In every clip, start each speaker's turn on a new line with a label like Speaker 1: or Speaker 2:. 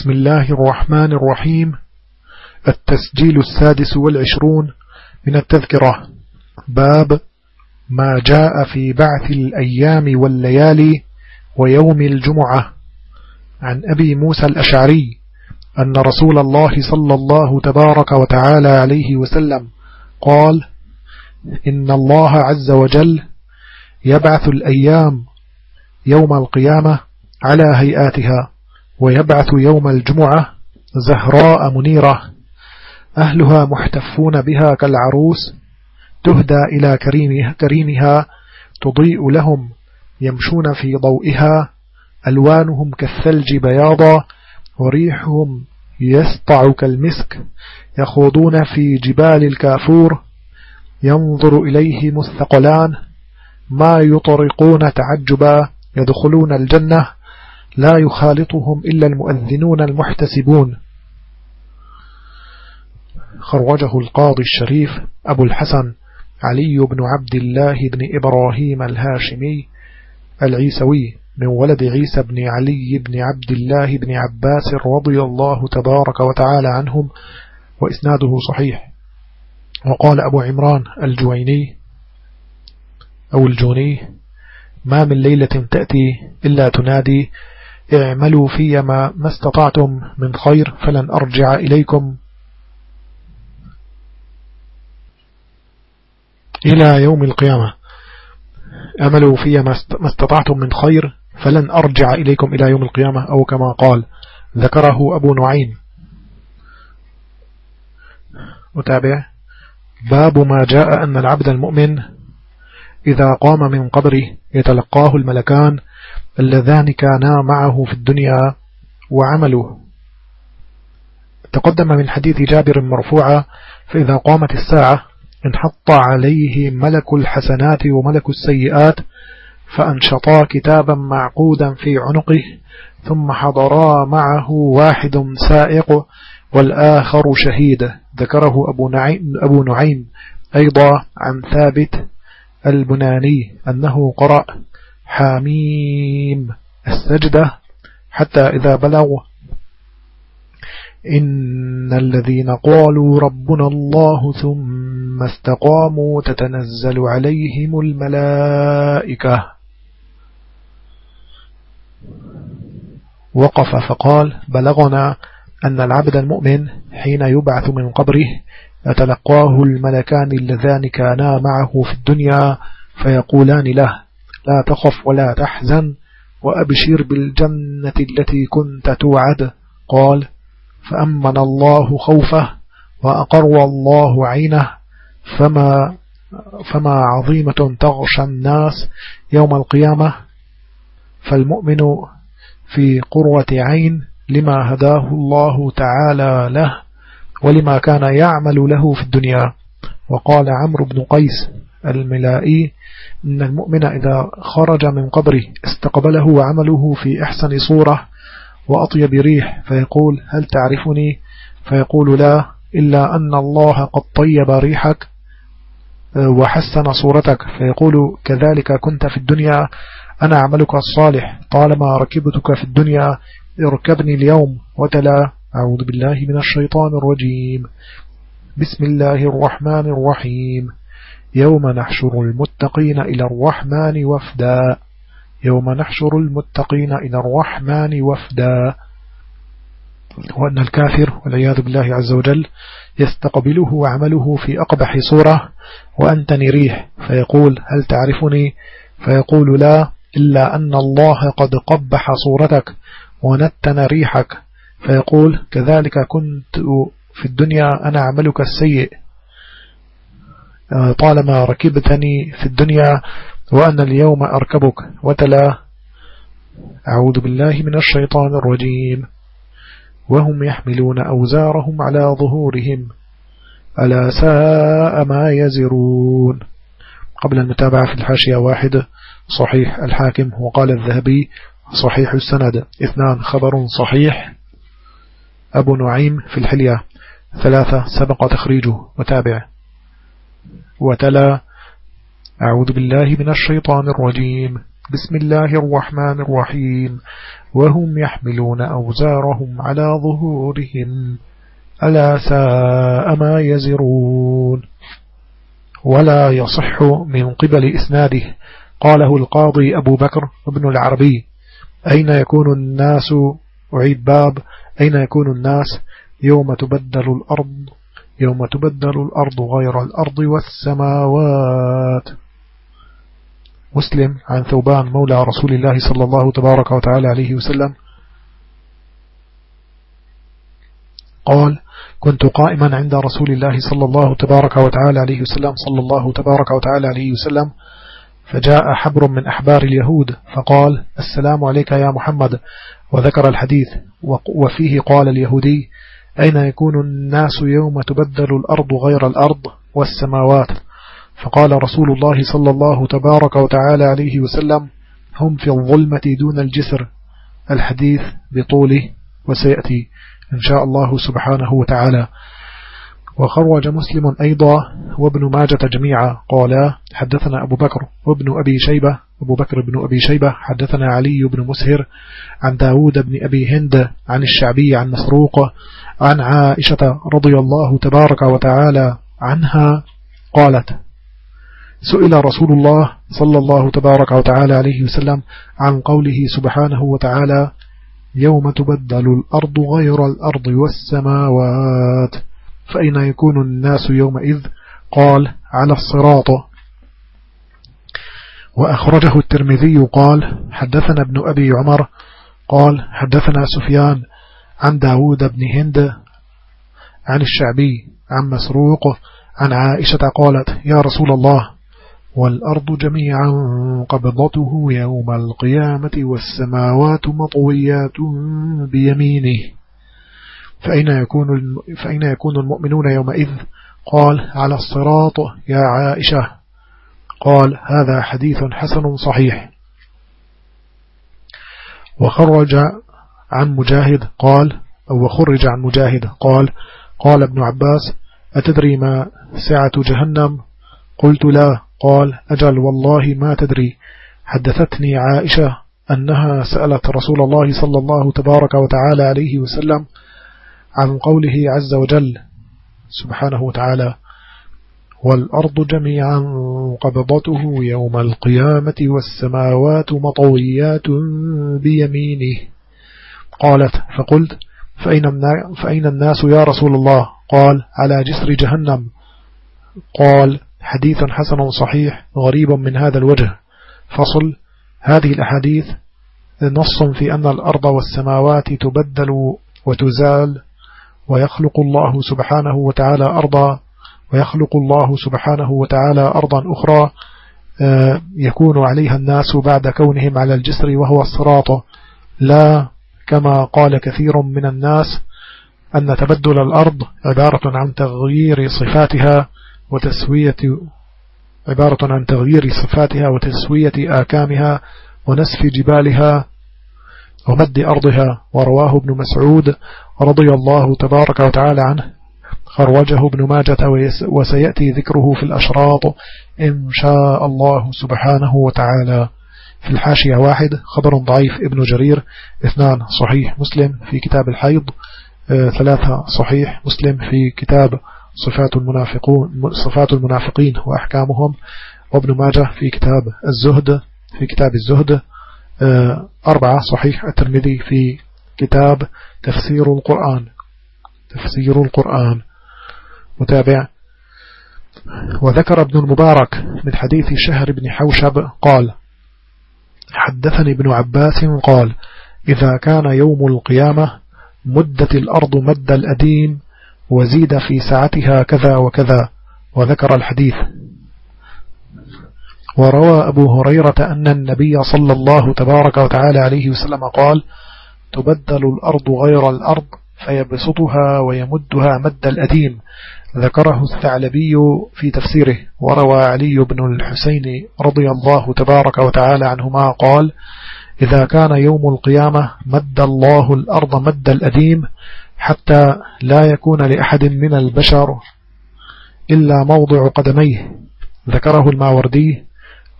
Speaker 1: بسم الله الرحمن الرحيم. التسجيل السادس والعشرون من التذكرة. باب ما جاء في بعث الأيام والليالي ويوم الجمعة. عن أبي موسى الأشعري أن رسول الله صلى الله تبارك وتعالى عليه وسلم قال إن الله عز وجل يبعث الأيام يوم القيامة على هيئاتها. ويبعث يوم الجمعة زهراء منيرة. أهلها محتفون بها كالعروس تهدى إلى كريمها, تضيء لهم يمشون في ضوئها ألوانهم كالثلج بياضا وريحهم يسطع كالمسك يخوضون في جبال الكافور. ينظر إليه مثقلان ما يطرقون تعجبا يدخلون الجنة. لا يخالطهم إلا المؤذنون المحتسبون. خرجه القاضي الشريف أبو الحسن علي بن عبد الله بن إبراهيم الهاشمي العيسوي من ولد عيسى بن علي بن عبد الله بن عباس رضي الله تبارك وتعالى عنهم وإسناده صحيح. وقال أبو عمران الجويني أو الجوني ما من ليلة تأتي إلا تنادي اعملوا في ما, ما استطعتم من خير فلن أرجع إليكم. إلى يوم القيامة. أملوا في ما استطعتم من خير فلن أرجع إليكم إلى يوم القيامة أو كما قال ذكره أبو نعيم. متابع. باب ما جاء أن العبد المؤمن إذا قام من قبره يتلقاه الملكان اللذان كانا معه في الدنيا وعمله تقدم من حديث جابر مرفوعا فإذا قامت الساعة انحط عليه ملك الحسنات وملك السيئات فأنشطا كتابا معقودا في عنقه ثم حضرا معه واحد سائق والآخر شهيد. ذكره أبو أبو نعيم أيضا عن ثابت البناني أنه قرأ حاميم السجدة حتى إذا بلغ. إن الذين قالوا ربنا الله ثم استقاموا تتنزل عليهم الملائكة. وقف فقال بلغنا أن العبد المؤمن حين يبعث من قبره يتلقاه الملكان اللذان كانا معه في الدنيا فيقولان له لا تخف ولا تحزن وأبشر بالجنة التي كنت توعد. قال فأمن الله خوفه وأقر الله عينه. فما, فما عظيمة تغشى الناس يوم القيامة؟ فالمؤمن في قروة عين لما هداه الله تعالى له ولما كان يعمل له في الدنيا. وقال عمرو بن قيس الملائي إن المؤمن إذا خرج من قبره استقبله عمله في أحسن صورة وأطيب ريح فيقول هل تعرفني؟ فيقول لا إلا أن الله قد طيب ريحك وحسن صورتك. فيقول كذلك كنت في الدنيا أنا عملك الصالح. طالما ركبتك في الدنيا اركبني اليوم. وتلا. أعوذ بالله من الشيطان الرجيم. بسم الله الرحمن الرحيم. يوم نحشر المتقين إلى الرحمن وفدا. يوم نحشر المتقين إلى الرحمن وفدا. وأن الكافر والعياذ بالله عز وجل يستقبله وعمله في أقبح صورة. وأنت نريح فيقول هل تعرفني؟ فيقول لا. إلا أن الله قد قبح صورتك. ونتن ريحك فيقول كذلك كنت في الدنيا أنا عملك السيء. طالما ركبتني في الدنيا وأنا اليوم أركبك. وتلا أعوذ بالله من الشيطان الرجيم. وهم يحملون أوزارهم على ظهورهم. ألا ساء ما يزرون. قبل المتابعة في الحاشية واحد صحيح الحاكم وقال الذهبي صحيح السند. اثنان خبر صحيح. أبو نعيم في الحلية. ثلاثة سبق تخريجه. وتابع وتلا. أعوذ بالله من الشيطان الرجيم. بسم الله الرحمن الرحيم. وهم يحملون أوزارهم على ظهورهم. ألا ساء ما يزرون. ولا يصح من قبل إسناده. قاله القاضي أبو بكر ابن العربي. أين يكون الناس؟ أعيد باب. أين يكون الناس؟ يوم تبدل الأرض يوم تبدل الأرض غير الأرض والسماوات. مسلم عن ثوبان مولى رسول الله صلى الله تبارك وتعالى عليه وسلم. قال كنت قائما عند رسول الله صلى الله تبارك وتعالى عليه وسلم. صلى الله تبارك وتعالى عليه وسلم. فجاء حبر من أحبار اليهود فقال السلام عليك يا محمد. وذكر الحديث وفيه قال اليهودي أين يكون الناس يوم تبدل الأرض غير الأرض والسماوات؟ فقال رسول الله صلى الله تبارك وتعالى عليه وسلم هم في الظلمة دون الجسر. الحديث بطوله وسيأتي إن شاء الله سبحانه وتعالى. وخرج مسلم أيضا وابن ماجة جميعا. قالا حدثنا أبو بكر وابن أبي شيبة. أبو بكر بن أبي شيبة. حدثنا علي بن مسهر عن داود بن أبي هند عن الشعبي عن مسروق عن عائشة رضي الله تبارك وتعالى عنها قالت سئل رسول الله صلى الله تبارك وتعالى عليه وسلم عن قوله سبحانه وتعالى يوم تبدل الأرض غير الأرض والسماوات. فأين يكون الناس يومئذ؟ قال على الصراط. وأخرجه الترمذي قال حدثنا ابن أبي عمر قال حدثنا سفيان عن داود بن هند عن الشعبي عن مسروق عن عائشة قالت يا رسول الله والأرض جميعا قبضته يوم القيامة والسماوات مطويات بيمينه. فأين يكون, فأين يكون المؤمنون يومئذ؟ قال على الصراط يا عائشة. قال هذا حديث حسن صحيح. وخرج عن مجاهد قال أو خرج عن مجاهد قال قال ابن عباس أتدري ما سعة جهنم؟ قلت لا. قال أجل والله ما تدري. حدثتني عائشة أنها سألت رسول الله صلى الله تبارك وتعالى عليه وسلم عن قوله عز وجل سبحانه وتعالى والأرض جميعا قبضته يوم القيامة والسماوات مطويات بيمينه. قالت فقلت فأين الناس يا رسول الله؟ قال على جسر جهنم. قال حديث حسن صحيح غريب من هذا الوجه. فصل هذه الأحاديث نص في أن الأرض والسماوات تبدل وتزال ويخلق الله سبحانه وتعالى أرضا ويخلق الله سبحانه وتعالى أرضا أخرى آه، يكون عليها الناس بعد كونهم على الجسر وهو الصراط. لا كما قال كثير من الناس أن تبدل الأرض عبارة عن تغيير صفاتها وتسوية عبارة عن تغيير صفاتها وتسوية آكامها ونسف جبالها ومد أرضها ورواه ابن مسعود رضي الله تبارك وتعالى عنه. خرجه ابن ماجة وسيأتي ذكره في الأشراط إن شاء الله سبحانه وتعالى. في الحاشية واحد خبر ضعيف ابن جرير. اثنان صحيح مسلم في كتاب الحيض. آه، ثلاثة صحيح مسلم في كتاب صفات المنافقون صفات المنافقين وأحكامهم. وابن ماجة في كتاب الزهد في كتاب الزهد. أربعة صحيح الترمذي في كتاب تفسير القرآن. تفسير القرآن. متابع. وذكر ابن المبارك من حديث شهر بن حوشب قال حدثني ابن عباس قال إذا كان يوم القيامة مدت الأرض مد الأديم وزيد في سعتها كذا وكذا. وذكر الحديث. وروى أبو هريرة أن النبي صلى الله تبارك وتعالى عليه وسلم قال تبدل الأرض غير الأرض فيبسطها ويمدها مد الأديم ذكره الثعلبي في تفسيره وروى علي بن الحسين رضي الله تبارك وتعالى عنهما قال إذا كان يوم القيامة مد الله الأرض مد الأديم حتى لا يكون لأحد من البشر إلا موضع قدميه ذكره الماوردي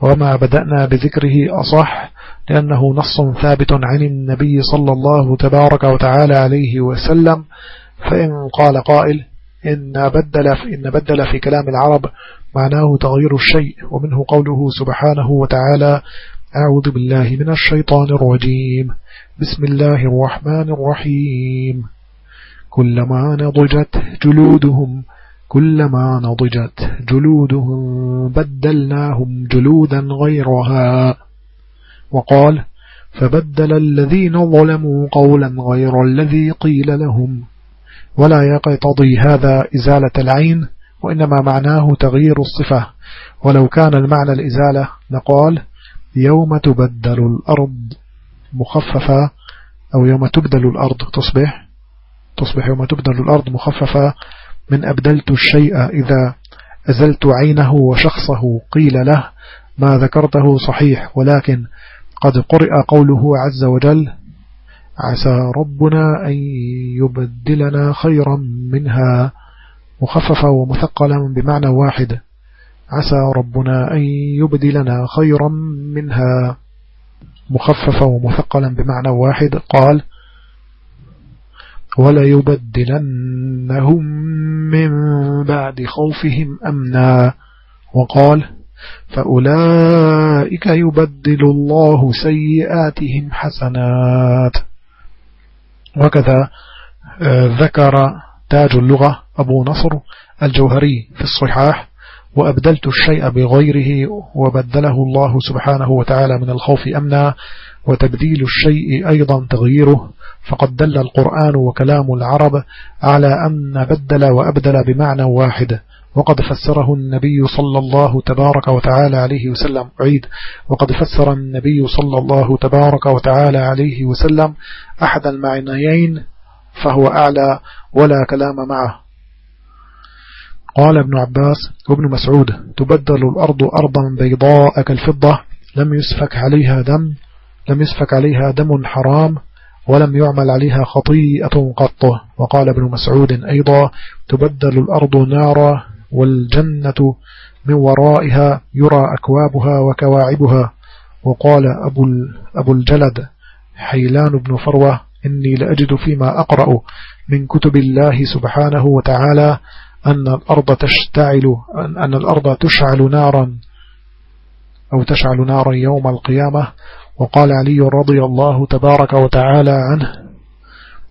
Speaker 1: وما بدأنا بذكره أصح لأنه نص ثابت عن النبي صلى الله تبارك وتعالى عليه وسلم فإن قال قائل إن بدل, إن بدل في كلام العرب معناه تغيير الشيء ومنه قوله سبحانه وتعالى أعوذ بالله من الشيطان الرجيم بسم الله الرحمن الرحيم. كلما نضجت جلودهم كلما نضجت جلودهم بدلناهم جلودا غيرها. وقال فبدل الذين ظلموا قولا غير الذي قيل لهم. ولا يقتضي هذا إزالة العين وإنما معناه تغيير الصفة. ولو كان المعنى الإزالة نقال يوم تبدل الأرض مخففة أو يوم تبدل الأرض تصبح تصبح يوم تبدل الأرض مخففة من أبدلت الشيء إذا أزلت عينه وشخصه قيل له ما ذكرته صحيح ولكن قد قرئ قوله عز وجل عسى ربنا أن يبدلنا خيرا منها مخففة ومثقلا بمعنى واحد عسى ربنا أن يبدلنا خيرا منها مخففة ومثقلا بمعنى واحد. قال ولا يبدلنهم من بعد خوفهم أمنا. وقال فأولئك يبدل الله سيئاتهم حسنات. وكذا آه، ذكر تاج اللغة أبو نصر الجوهري في الصحاح وأبدلت الشيء بغيره وبدله الله سبحانه وتعالى من الخوف أمنا. وتبديل الشيء أيضا تغييره فقد دل القرآن وكلام العرب على أن بدل وأبدل بمعنى واحد وقد فسره النبي صلى الله تبارك وتعالى عليه وسلم عيد وقد فسر النبي صلى الله تبارك وتعالى عليه وسلم أحد المعنيين فهو أعلى ولا كلام معه. قال ابن عباس وابن مسعود تبدل الأرض أرضا بيضاء كالفضة لم يسفك عليها دم لم يسفك عليها دم حرام ولم يعمل عليها خطيئة قط. وقال ابن مسعود أيضا تبدل الأرض نارا والجنة من ورائها يرى أكوابها وكواعبها. وقال أبو, أبو الجلد حيلان بن فروة إني لأجد فيما أقرأ من كتب الله سبحانه وتعالى أن الأرض تشتعل أن الأرض تشعل نارا أو تشعل نارا يوم القيامة. وقال علي رضي الله تبارك وتعالى عنه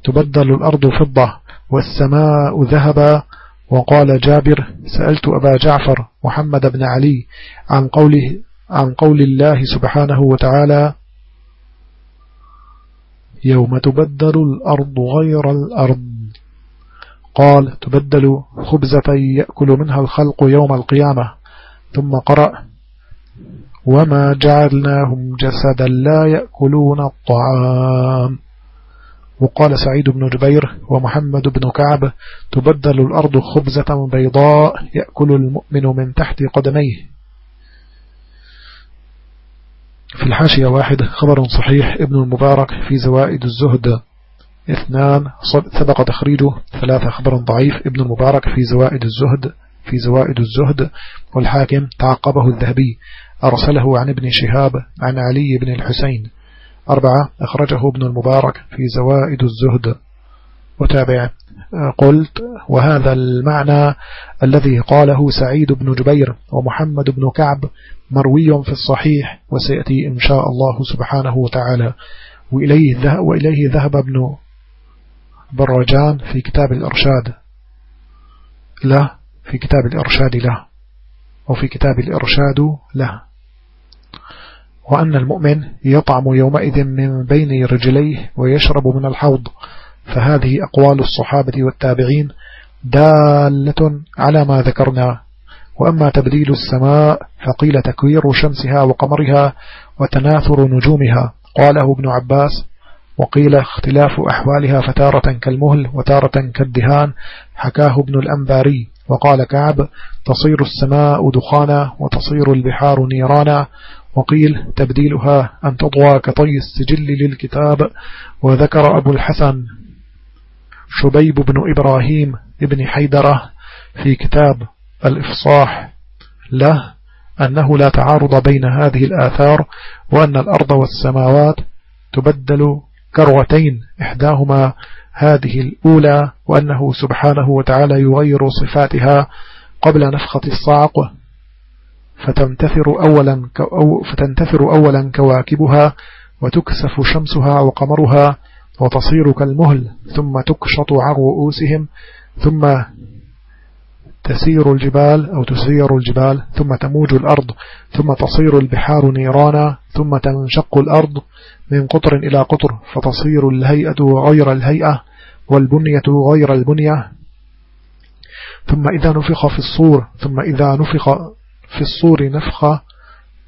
Speaker 1: تبدل الأرض فضة والسماء ذهبا. وقال جابر سألت أبا جعفر محمد بن علي عن قوله عن قول الله سبحانه وتعالى يوم تبدل الأرض غير الأرض. قال تبدل خبزة يأكل منها الخلق يوم القيامة. ثم قرأ وما جعلناهم جسدا لا يأكلون الطعام. وقال سعيد بن جبير ومحمد بن كعب تبدل الأرض خبزة بيضاء يأكل المؤمن من تحت قدميه. في الحاشية واحد خبر صحيح ابن المبارك في زوائد الزهد. اثنان سبق تخريجه. ثلاثة خبر ضعيف ابن المبارك في زوائد الزهد في زوائد الزهد. والحاكم تعقبه الذهبي. أرسله عن ابن شهاب عن علي بن الحسين. أربعة أخرجه ابن المبارك في زوائد الزهد. وتابع قلت وهذا المعنى الذي قاله سعيد بن جبير ومحمد بن كعب مروي في الصحيح وسيأتي إن شاء الله سبحانه وتعالى. وإليه, وإليه ذهب ابن برجان في كتاب الإرشاد. له في كتاب الإرشاد له وفي كتاب الإرشاد له. وأن المؤمن يطعم يومئذ من بين رجليه ويشرب من الحوض. فهذه أقوال الصحابة والتابعين دالة على ما ذكرنا. وأما تبديل السماء فقيل تكوير شمسها وقمرها وتناثر نجومها. قاله ابن عباس وقيل اختلاف أحوالها فتارة كالمهل وتارة كالدهان. حكاه ابن الأنباري. وقال كعب تصير السماء دخانا وتصير البحار نيرانا. وقيل تبديلها أن تضوى كطي السجل للكتاب. وذكر أبو الحسن شبيب بن إبراهيم ابن حيدرة في كتاب الإفصاح له أنه لا تعارض بين هذه الآثار وأن الأرض والسماوات تبدل كروتين إحداهما هذه الأولى وأنه سبحانه وتعالى يغير صفاتها قبل نفخة الصعق. فتنتثر أولا, فتنتثر أولا كواكبها وتكسف شمسها وقمرها وتصير كالمهل ثم تكشط عن رؤوسهم ثم تسير الجبال أو تسير الجبال ثم تموج الأرض ثم تصير البحار نيرانا ثم تنشق الأرض من قطر إلى قطر فتصير الهيئة غير الهيئة والبنية غير البنية. ثم إذا نفخ في الصور ثم إذا نفخ في الصور نفخة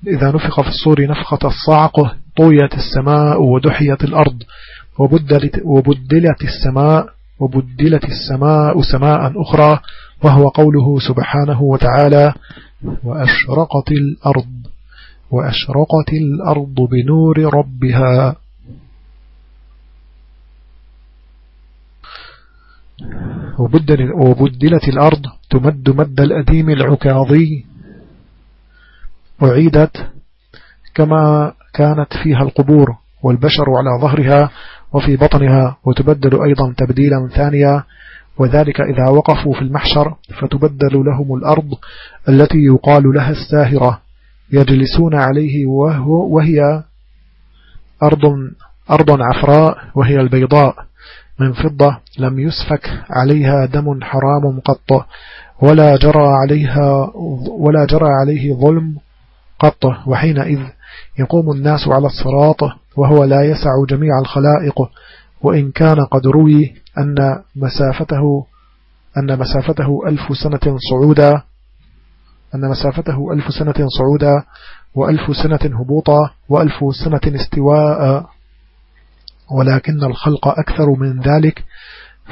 Speaker 1: إذا نفخ في الصور نفخة الصعق طويت السماء ودحيت الأرض وبدلت, وبدلت السماء وبدلت السماء سماء أخرى وهو قوله سبحانه وتعالى وأشرقت الأرض وأشرقت الأرض بنور ربها. وبدلت الأرض تمد مد الأديم العكاظي أعيدت كما كانت فيها القبور والبشر على ظهرها وفي بطنها وتبدل أيضا تبديلا ثانيا وذلك إذا وقفوا في المحشر فتبدل لهم الأرض التي يقال لها الساهرة يجلسون عليه وهو وهي أرض, أرض عفراء وهي البيضاء من فضة لم يسفك عليها دم حرام قط ولا جرى عليها ولا جرى عليه ظلم قط وحينئذ يقوم الناس على الصراط وهو لا يسع جميع الخلائق وإن كان قد روي أن مسافته أن مسافته ألف سنة صعودا أن مسافته ألف سنة صعودا وألف سنة هبوطا وألف سنة استواء ولكن الخلق أكثر من ذلك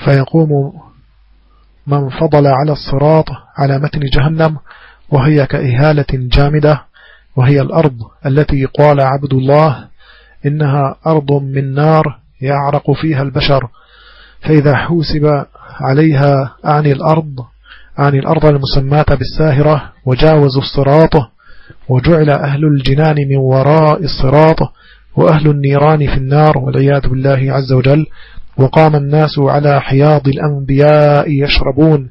Speaker 1: فيقوم من فضل على الصراط على متن جهنم وهي كإهالة جامدة وهي الأرض التي قال عبد الله إنها أرض من نار يعرق فيها البشر فإذا حوسب عليها عن الأرض عن الأرض المسماة بالساهرة وجاوزوا الصراط وجعل أهل الجنان من وراء الصراط وأهل النيران في النار والعياذ بالله عز وجل. وقام الناس على حياض الأنبياء يشربون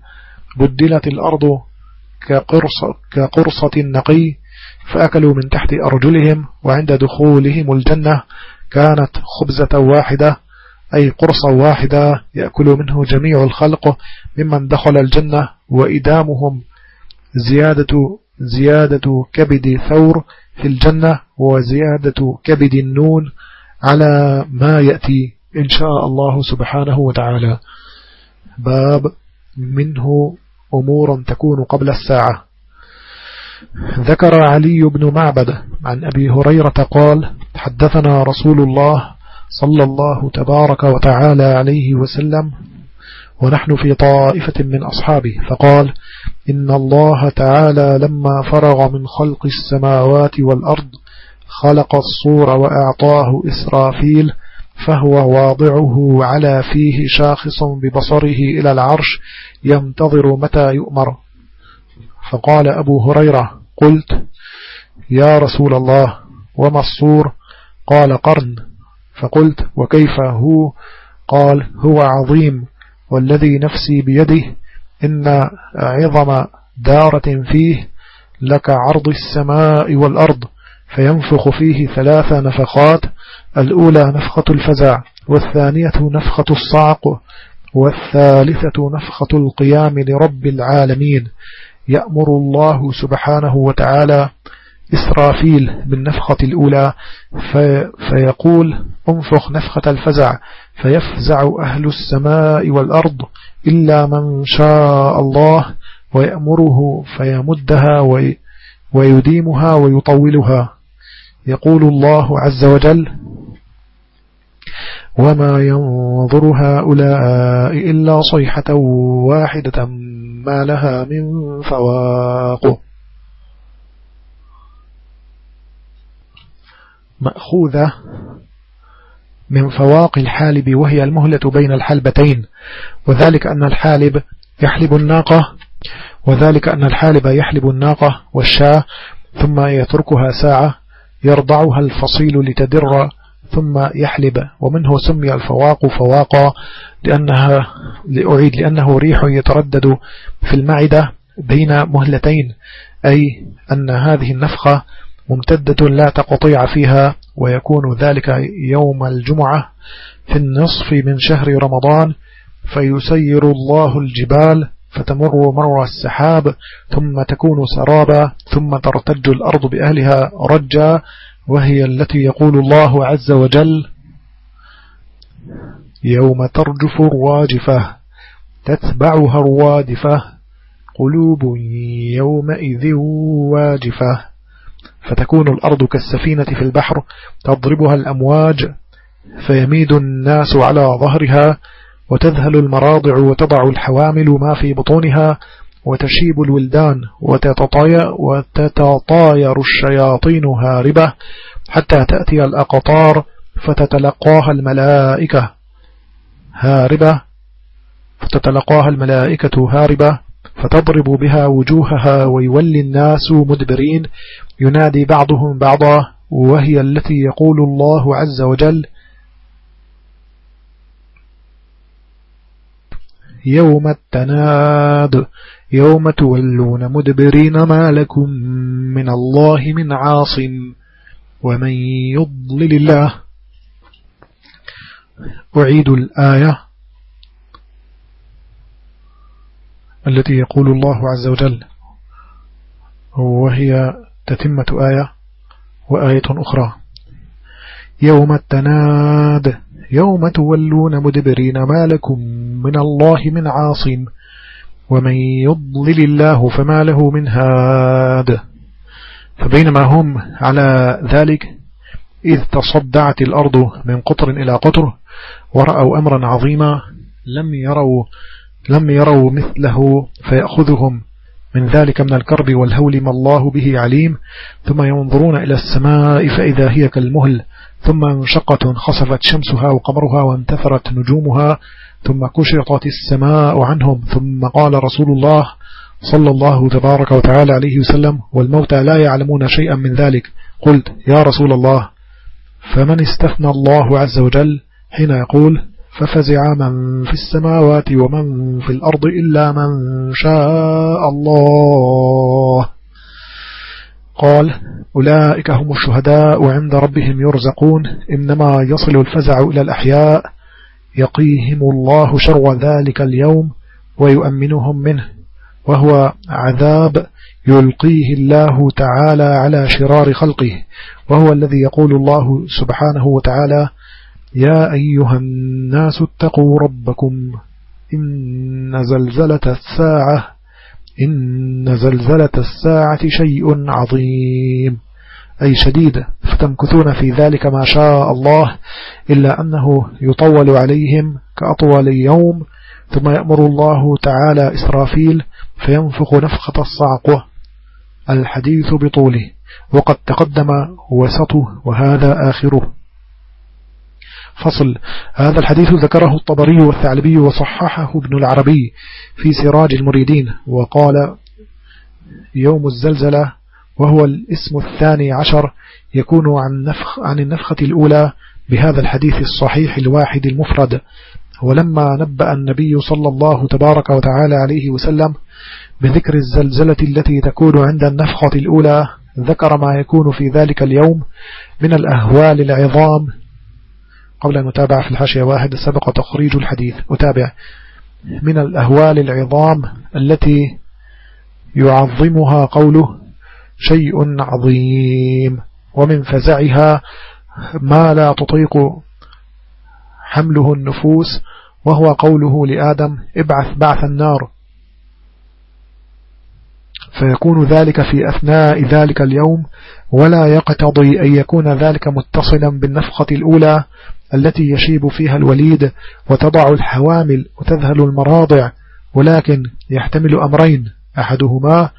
Speaker 1: بدلت الأرض كقرصة, كقرصة نقي فأكلوا من تحت أرجلهم وعند دخولهم الجنة كانت خبزة واحدة أي قرصة واحدة يأكل منه جميع الخلق ممن دخل الجنة وإدامهم زيادة زيادة كبد ثور في الجنة وزيادة كبد النون على ما يأتي إن شاء الله سبحانه وتعالى. باب منه أمور تكون قبل الساعة. ذكر علي بن معبد عن أبي هريرة قال حدثنا رسول الله صلى الله تبارك وتعالى عليه وسلم ونحن في طائفة من أصحابه فقال إن الله تعالى لما فرغ من خلق السماوات والأرض خلق الصور وأعطاه إسرافيل فهو واضعه على فيه شاخص ببصره إلى العرش ينتظر متى يؤمر. فقال أبو هريرة قلت يا رسول الله وما الصور؟ قال قرن. فقلت وكيف هو؟ قال هو عظيم والذي نفسي بيده إن عظم دارة فيه لك عرض السماء والأرض فينفخ فيه ثلاث نفخات الأولى نفخة الفزع والثانية نفخة الصعق والثالثة نفخة القيام لرب العالمين. يأمر الله سبحانه وتعالى إسرافيل بالنفخة الأولى في فيقول انفخ نفخة الفزع فيفزع أهل السماء والأرض إلا من شاء الله ويأمره فيمدها ويديمها ويطولها. يقول الله عز وجل وما ينظر هؤلاء إلا صيحة واحدة ما لها من فواق. مأخوذة من فواق الحالب وهي المهلة بين الحلبتين وذلك أن الحالب يحلب الناقة. وذلك أن الحالب يحلب الناقة والشاة ثم يتركها ساعة يرضعها الفصيل لتدر ثم يحلب ومنه سمي الفواق فواقا لأنها لأعيد لأنه ريح يتردد في المعدة بين مهلتين أي أن هذه النفخة ممتدة لا تقطيع فيها ويكون ذلك يوم الجمعة في النصف من شهر رمضان فيسير الله الجبال فتمر مر السحاب ثم تكون سرابا ثم ترتج الأرض بأهلها رجا وهي التي يقول الله عز وجل يوم ترجف الواجفة تتبعها الوادفة قلوب يومئذ واجفة فتكون الأرض كالسفينة في البحر تضربها الأمواج فيميد الناس على ظهرها وتذهل المراضع وتضع الحوامل ما في بطونها وتشيب الولدان وتتطاير الشياطين هاربة حتى تأتي الأقطار فتتلقاها الملائكة هاربة فتتلقاها الملائكة هاربة فتضرب بها وجوهها ويولي الناس مدبرين ينادي بعضهم بعضا وهي التي يقول الله عز وجل يوم التناد. يوم تولون مدبرين ما لكم من الله من عاصم ومن يضلل الله. أعيد الآية التي يقول الله عز وجل وهي تتمة آية وآية أخرى. يوم التناد يوم تولون مدبرين ما لكم من الله من عاصم ومن يضلل الله فما له من هاد. فبينما هم على ذلك إذ تصدعت الأرض من قطر إلى قطر ورأوا أمرا عظيما لم يروا لم يروا مثله فيأخذهم من ذلك من الكرب والهول ما الله به عليم. ثم ينظرون إلى السماء فإذا هي كالمهل ثم انشقت خسفت شمسها وقمرها وانتثرت نجومها ثم كشطت السماء عنهم ثم قال رسول الله صلى الله تبارك وتعالى عليه وسلم والموتى لا يعلمون شيئا من ذلك. قلت يا رسول الله فمن استثنى الله عز وجل حين يقول ففزع من في السماوات ومن في الأرض إلا من شاء الله. قال أولئك هم الشهداء وعند ربهم يرزقون إنما يصل الفزع إلى الأحياء يقيهم الله شر ذلك اليوم ويؤمنهم منه وهو عذاب يلقيه الله تعالى على شرار خلقه وهو الذي يقول الله سبحانه وتعالى يا أيها الناس اتقوا ربكم إن زلزلة الساعة إن زلزلة الساعة شيء عظيم. أي شديد فتمكثون في ذلك ما شاء الله إلا أنه يطول عليهم كأطول يوم ثم يأمر الله تعالى إسرافيل فينفخ نفخة الصعقة الحديث بطوله وقد تقدم وسطه وهذا آخره. فصل هذا الحديث ذكره الطبري والثعلبي وصححه ابن العربي في سراج المريدين وقال يوم الزلزلة وهو الاسم الثاني عشر يكون عن, نفخ عن النفخة الأولى بهذا الحديث الصحيح الواحد المفرد. ولما نبأ النبي صلى الله تبارك وتعالى عليه وسلم بذكر الزلزلة التي تكون عند النفخة الأولى ذكر ما يكون في ذلك اليوم من الأهوال العظام. قبل أن نتابع في الحاشية واحد سبق تخريج الحديث. أتابع. من الأهوال العظام التي يعظمها قوله شيء عظيم. ومن فزعها ما لا تطيق حمله النفوس وهو قوله لآدم ابعث بعث النار. فيكون ذلك في أثناء ذلك اليوم ولا يقتضي أن يكون ذلك متصلا بالنفخة الأولى التي يشيب فيها الوليد وتضع الحوامل وتذهل المراضع ولكن يحتمل أمرين أحدهما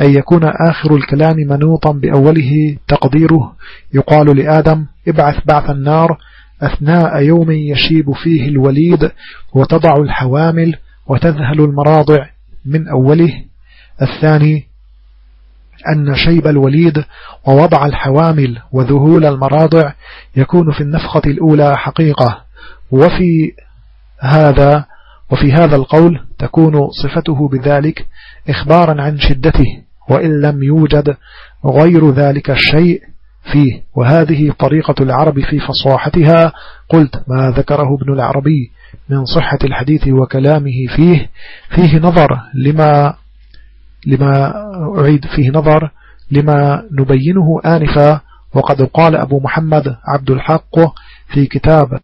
Speaker 1: أن يكون آخر الكلام منوطا بأوله تقديره. يقال لآدم ابعث بعث النار أثناء يوم يشيب فيه الوليد وتضع الحوامل وتذهل المراضع من أوله. الثاني أن شيب الوليد ووضع الحوامل وذهول المراضع يكون في النفخة الأولى حقيقة. وفي هذا وفي هذا القول تكون صفته بذلك إخبارا عن شدته. وإن لم يوجد غير ذلك الشيء فيه. وهذه طريقة العرب في فصاحتها. قلت ما ذكره ابن العربي من صحة الحديث وكلامه فيه. فيه نظر لما لما أعيد. فيه نظر لما نبينه آنفا. وقد قال أبو محمد عبد الحق في كتاب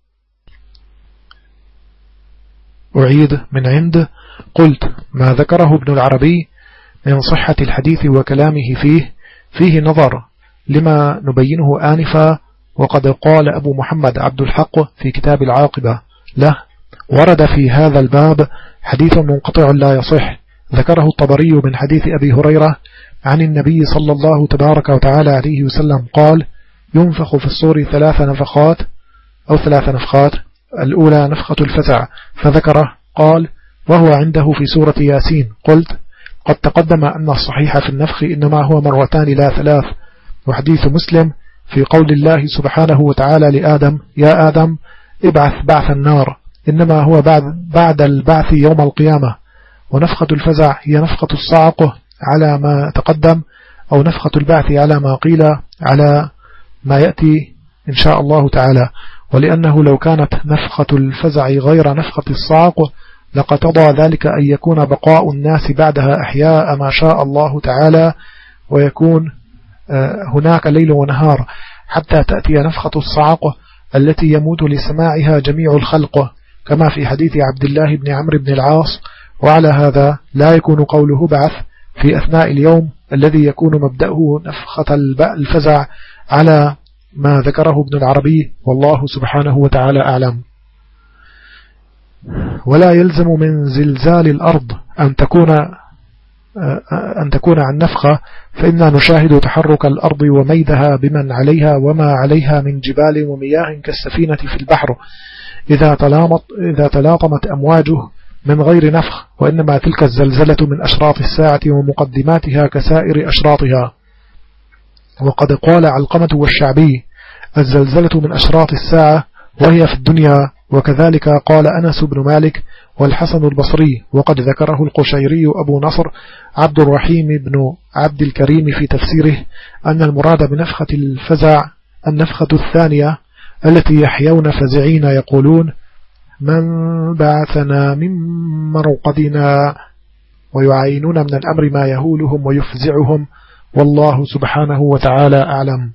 Speaker 1: أعيد من عند. قلت ما ذكره ابن العربي من صحة الحديث وكلامه فيه فيه نظر لما نبينه آنفا وقد قال أبو محمد عبد الحق في كتاب العاقبة له ورد في هذا الباب حديث منقطع لا يصح. ذكره الطبري من حديث أبي هريرة عن النبي صلى الله تبارك وتعالى عليه وسلم قال ينفخ في الصور ثلاث نفخات أو ثلاث نفخات الأولى نفخة الفزع فذكره قال وهو عنده في سورة ياسين قلت قد تقدم أن الصحيح في النفخ إنما هو مرتان لا ثلاث وحديث مسلم في قول الله سبحانه وتعالى لآدم يا آدم ابعث بعث النار إنما هو بعد, بعد البعث يوم القيامة. ونفخة الفزع هي نفخة الصعق على ما تقدم أو نفخة البعث على ما قيل على ما يأتي إن شاء الله تعالى. ولأنه لو كانت نفخة الفزع غير نفخة الصعق لقتضى ذلك أن يكون بقاء الناس بعدها أحياء ما شاء الله تعالى ويكون آه، هناك ليل ونهار حتى تأتي نفخة الصعق التي يموت لسماعها جميع الخلق كما في حديث عبد الله بن عمرو بن العاص. وعلى هذا لا يكون قوله بعث في أثناء اليوم الذي يكون مبدأه نفخة الفزع على ما ذكره ابن العربي. والله سبحانه وتعالى أعلم. ولا يلزم من زلزال الأرض أن تكون أن تكون عن نفخة فإنا نشاهد تحرك الأرض وميدها بمن عليها وما عليها من جبال ومياه كالسفينة في البحر. إذا تلاطمت, إذا تلاطمت أمواجه من غير نفخ وإنما تلك الزلزلة من أشراط الساعة ومقدماتها كسائر أشراطها. وقد قال علقمة والشعبي الزلزلة من أشراط الساعة وهي في الدنيا وكذلك قال أنس بن مالك والحسن البصري وقد ذكره القشيري أبو نصر عبد الرحيم بن عبد الكريم في تفسيره أن المراد بنفخة الفزع النفخة الثانية التي يحيون فزعين يقولون من بعثنا من مرقدنا ويعينون من الأمر ما يهولهم ويفزعهم والله سبحانه وتعالى أعلم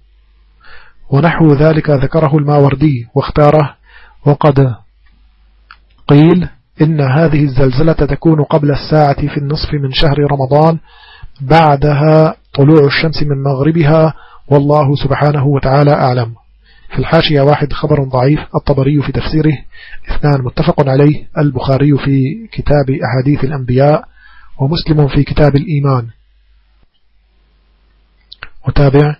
Speaker 1: ونحو ذلك ذكره الماوردي واختاره وقد قيل إن هذه الزلزلة تكون قبل الساعة في النصف من شهر رمضان بعدها طلوع الشمس من مغربها والله سبحانه وتعالى أعلم. في الحاشية واحد خبر ضعيف الطبري في تفسيره اثنان متفق عليه البخاري في كتاب أحاديث الأنبياء ومسلم في كتاب الإيمان. وتابع.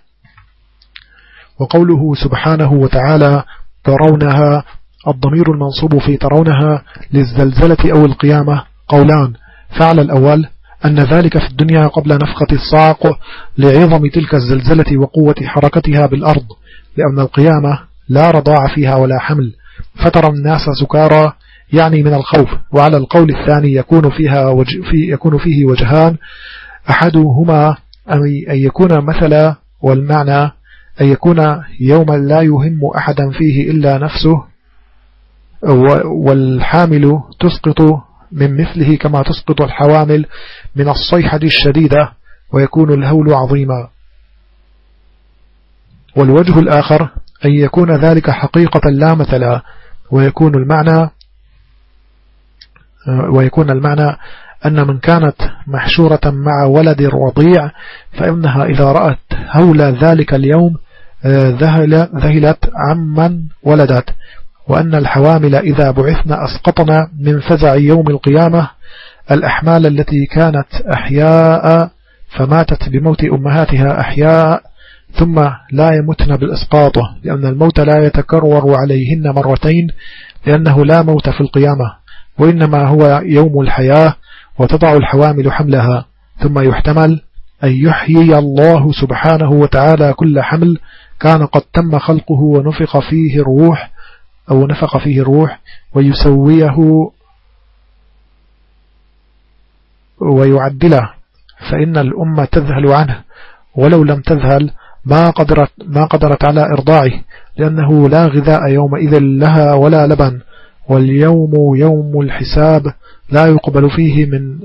Speaker 1: وقوله سبحانه وتعالى ترونها الضمير المنصوب في ترونها للزلزلة أو القيامة قولان. فعل الأول أن ذلك في الدنيا قبل نفخة الصاق لعظم تلك الزلزلة وقوة حركتها بالأرض لأن القيامة لا رضاع فيها ولا حمل. فترى الناس سكارى يعني من الخوف. وعلى القول الثاني يكون فيها وجه في يكون فيه وجهان. أحدهما أن يكون مثلا والمعنى أن يكون يوما لا يهم أحدا فيه إلا نفسه والحامل تسقط من مثله كما تسقط الحوامل من الصيحة الشديدة ويكون الهول عظيما. والوجه الآخر أن يكون ذلك حقيقة لا مثلا ويكون المعنى ويكون المعنى أن من كانت محشورة مع ولد رضيع فإنها إذا رأت هول ذلك اليوم ذهلت عمن ولدت. وأن الحوامل إذا بعثن أسقطن من فزع يوم القيامة الأحمال التي كانت أحياء فماتت بموت أمهاتها أحياء ثم لا يمتن بالإسقاط لأن الموت لا يتكرر عليهن مرتين لأنه لا موت في القيامة وإنما هو يوم الحياة وتضع الحوامل حملها ثم يحتمل أن يحيي الله سبحانه وتعالى كل حمل كان قد تم خلقه ونفق فيه الروح أو نفق فيه الروح ويسويه ويعدله فإن الأمة تذهل عنه. ولو لم تذهل ما قدرت, ما قدرت على إرضاعه لأنه لا غذاء يومئذ لها ولا لبن. واليوم يوم الحساب لا يقبل فيه من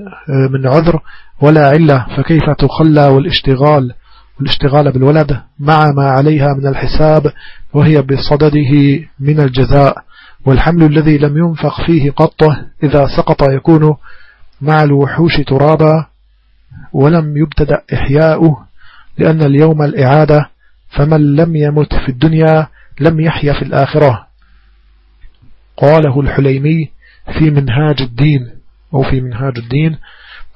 Speaker 1: من عذر ولا علة. فكيف تخلى والاشتغال؟ والاشتغال بالولد مع ما عليها من الحساب وهي بصدده من الجزاء. والحمل الذي لم ينفق فيه قطه إذا سقط يكون مع الوحوش ترابا ولم يبتدأ إحياؤه لأن اليوم الإعادة فمن لم يمت في الدنيا لم يحيا في الآخرة. قاله الحليمي في منهاج الدين أو في منهاج الدين